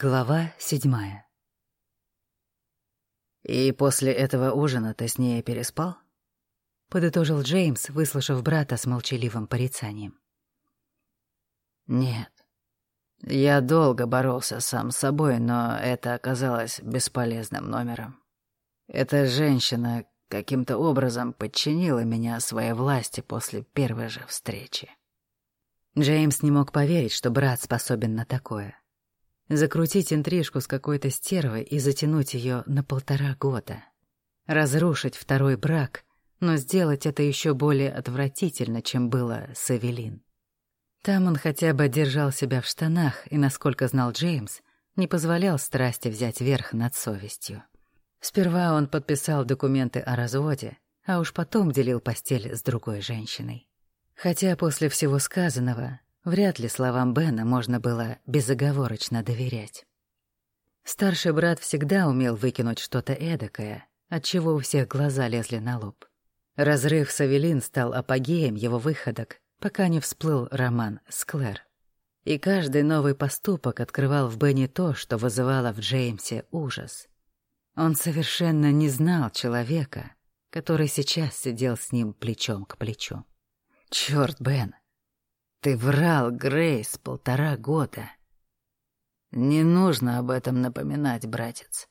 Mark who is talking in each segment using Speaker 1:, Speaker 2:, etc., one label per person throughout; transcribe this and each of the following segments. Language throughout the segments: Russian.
Speaker 1: Глава седьмая.
Speaker 2: «И после этого ужина ты с ней переспал?»
Speaker 1: — подытожил Джеймс, выслушав брата с молчаливым порицанием.
Speaker 2: «Нет. Я долго боролся сам с собой, но это оказалось бесполезным номером. Эта женщина каким-то образом подчинила меня своей власти после первой же встречи».
Speaker 1: Джеймс не мог поверить, что брат способен на такое. Закрутить интрижку с какой-то стервой и затянуть ее на полтора года. Разрушить второй брак, но сделать это еще более отвратительно, чем было с Эвелин. Там он хотя бы держал себя в штанах и, насколько знал Джеймс, не позволял страсти взять верх над совестью. Сперва он подписал документы о разводе, а уж потом делил постель с другой женщиной. Хотя после всего сказанного Вряд ли словам Бена можно было безоговорочно доверять. Старший брат всегда умел выкинуть что-то эдакое, от чего у всех глаза лезли на лоб. Разрыв с Авелин стал апогеем его выходок, пока не всплыл роман с Клэр. И каждый новый поступок открывал в Бене то, что вызывало в Джеймсе ужас. Он совершенно не знал человека, который сейчас сидел с ним плечом к плечу. «Чёрт, Бен, ты врал, Грейс, полтора года. Не нужно об этом напоминать, братец.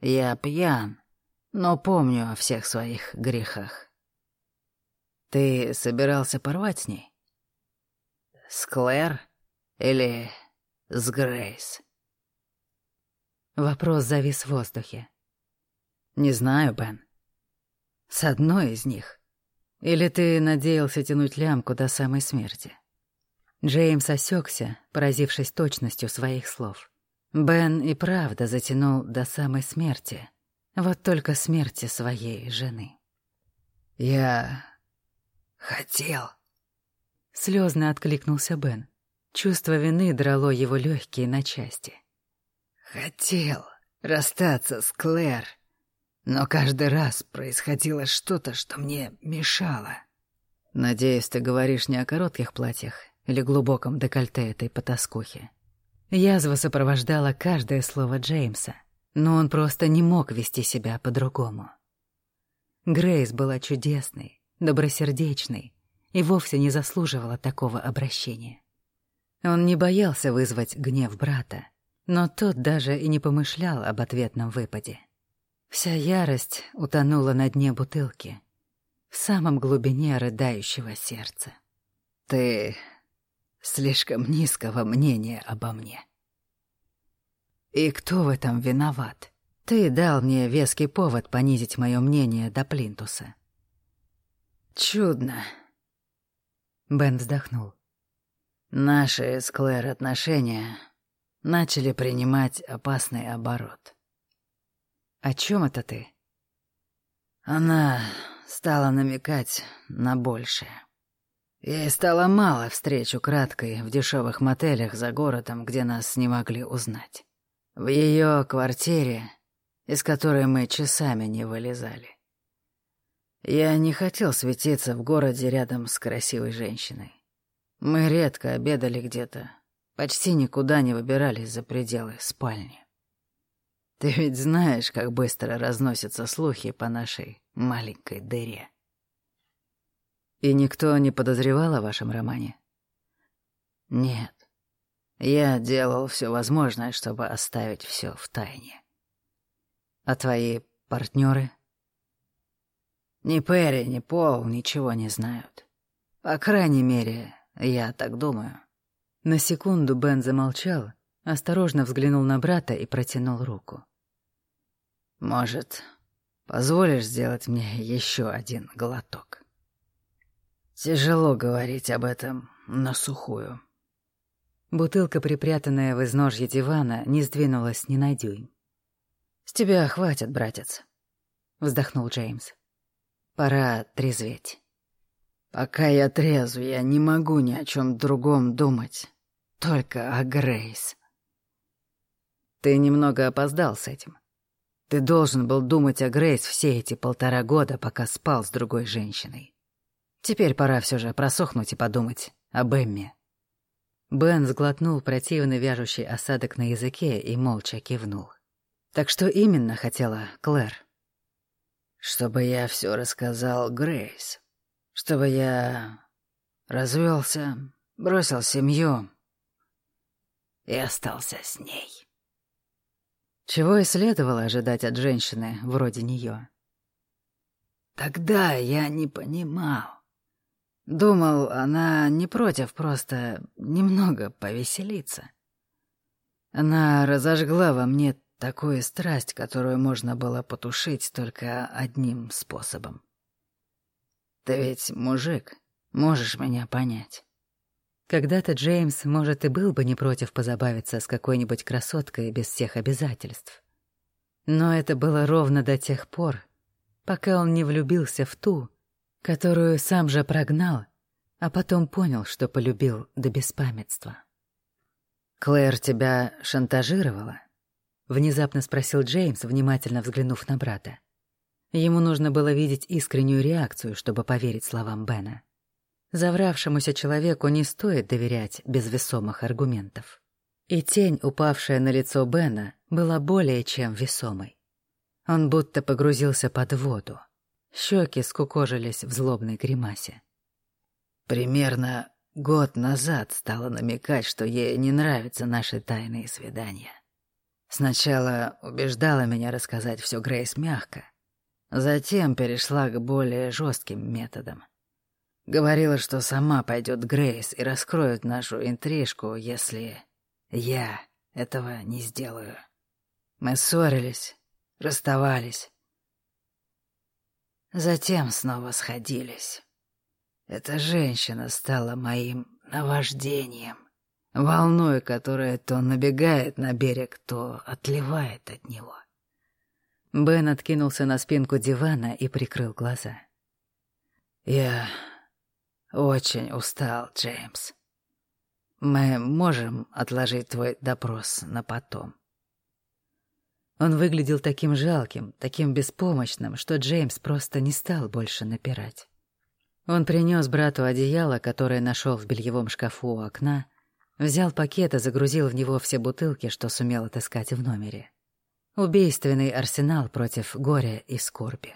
Speaker 1: Я пьян, но помню о всех своих грехах. Ты собирался порвать с ней? С Клэр или с Грейс? Вопрос завис в воздухе. Не знаю, Бен. С одной из них. Или ты надеялся тянуть лямку до самой смерти? Джеймс осекся, поразившись точностью своих слов. Бен и правда затянул до самой смерти. Вот только смерти своей жены. «Я... хотел...» Слезно откликнулся Бен. Чувство вины драло его легкие на части. «Хотел расстаться с Клэр, но каждый раз происходило что-то, что мне мешало». «Надеюсь, ты говоришь не о коротких платьях или глубоком декольте этой потаскухи. Язва сопровождала каждое слово Джеймса, но он просто не мог вести себя по-другому. Грейс была чудесной, добросердечной и вовсе не заслуживала такого обращения. Он не боялся вызвать гнев брата, но тот даже и не помышлял об ответном выпаде. Вся ярость утонула на дне бутылки, в самом глубине рыдающего сердца. «Ты слишком низкого мнения обо мне. И кто в этом виноват? Ты дал мне веский повод понизить мое мнение до плинтуса. Чудно. Бен вздохнул. Наши с Клэр отношения начали принимать опасный оборот. О чем это ты? Она стала намекать на большее. Ей стало мало встреч украдкой в дешевых мотелях за городом, где нас не могли узнать. В ее квартире, из которой мы часами не вылезали. Я не хотел светиться в городе рядом с красивой женщиной. Мы редко обедали где-то, почти никуда не выбирались за пределы спальни. Ты ведь знаешь, как быстро разносятся слухи по нашей маленькой дыре. И никто не подозревал о вашем романе? Нет. Я делал все возможное, чтобы оставить все в тайне. А твои партнеры? Ни Перри, ни Пол ничего не знают. По крайней мере, я так думаю. На секунду Бен замолчал, осторожно взглянул на брата и протянул руку. Может, позволишь сделать мне еще один глоток? Тяжело говорить об этом на сухую. Бутылка, припрятанная в изножье дивана, не сдвинулась ни на дюйм. «С тебя хватит, братец», — вздохнул Джеймс. «Пора трезветь. Пока я трезв, я не могу ни о чем другом думать, только о Грейс». «Ты немного опоздал с этим. Ты должен был думать о Грейс все эти полтора года, пока спал с другой женщиной. Теперь пора все же просохнуть и подумать об Эмме. Бен сглотнул противный вяжущий осадок на языке и молча кивнул. «Так что именно хотела Клэр?»
Speaker 2: «Чтобы я все рассказал Грейс. Чтобы я развелся, бросил семью и остался с ней».
Speaker 1: Чего и следовало ожидать от женщины вроде нее.
Speaker 2: Тогда я не понимал. Думал, она не против просто немного повеселиться. Она разожгла во мне такую страсть, которую можно было потушить только одним способом. Ты ведь мужик, можешь меня понять.
Speaker 1: Когда-то Джеймс, может, и был бы не против позабавиться с какой-нибудь красоткой без всех обязательств. Но это было ровно до тех пор, пока он не влюбился в ту, которую сам же прогнал, а потом понял, что полюбил до беспамятства. «Клэр тебя шантажировала?» — внезапно спросил Джеймс, внимательно взглянув на брата. Ему нужно было видеть искреннюю реакцию, чтобы поверить словам Бена. Завравшемуся человеку не стоит доверять без весомых аргументов. И тень, упавшая на лицо Бена, была более чем весомой. Он будто погрузился под воду. Щеки скукожились в злобной гримасе.
Speaker 2: Примерно год назад стала намекать, что ей не нравятся наши тайные свидания. Сначала убеждала меня рассказать все Грейс мягко, затем перешла к более жестким методам. Говорила, что сама пойдет Грейс и раскроет нашу интрижку, если я этого не сделаю. Мы ссорились, расставались. Затем снова сходились. Эта женщина стала моим наваждением, волной, которая то набегает на берег, то отливает от него.
Speaker 1: Бен откинулся на спинку дивана и прикрыл глаза.
Speaker 2: «Я очень устал, Джеймс. Мы можем отложить твой допрос на потом?»
Speaker 1: Он выглядел таким жалким, таким беспомощным, что Джеймс просто не стал больше напирать. Он принес брату одеяло, которое нашел в бельевом шкафу у окна, взял пакет и загрузил в него все бутылки, что сумел отыскать в номере. Убийственный арсенал против горя и скорби.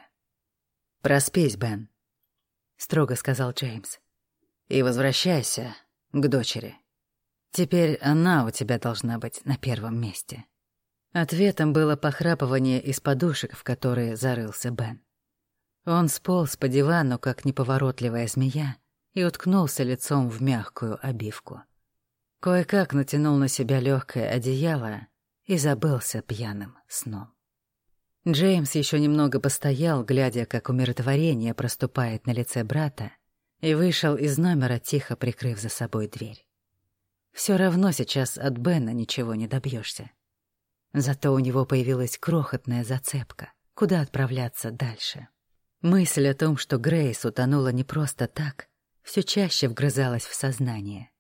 Speaker 1: «Проспись, Бен», — строго сказал Джеймс. «И возвращайся к дочери. Теперь она у тебя должна быть на первом месте». Ответом было похрапывание из подушек, в которые зарылся Бен. Он сполз по дивану, как неповоротливая змея, и уткнулся лицом в мягкую обивку. Кое-как натянул на себя легкое одеяло и забылся пьяным сном. Джеймс еще немного постоял, глядя, как умиротворение проступает на лице брата, и вышел из номера, тихо прикрыв за собой дверь. Все равно сейчас от Бена ничего не добьешься. Зато у него появилась крохотная зацепка, куда отправляться дальше. Мысль о том, что Грейс утонула не просто так, все чаще вгрызалась в сознание.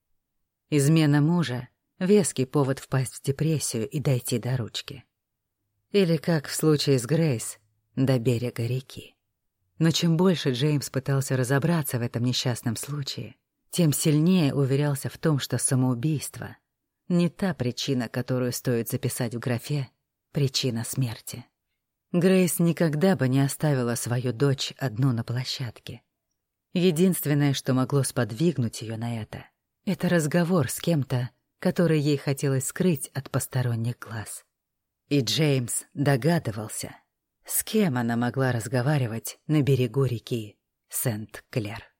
Speaker 1: Измена мужа — веский повод впасть в депрессию и дойти до ручки. Или, как в случае с Грейс, до берега реки. Но чем больше Джеймс пытался разобраться в этом несчастном случае, тем сильнее уверялся в том, что самоубийство — не та причина, которую стоит записать в графе «причина смерти». Грейс никогда бы не оставила свою дочь одну на площадке. Единственное, что могло сподвигнуть ее на это, это разговор с кем-то, который ей хотелось скрыть от посторонних глаз. И Джеймс догадывался, с кем она могла разговаривать на берегу реки Сент-Клер.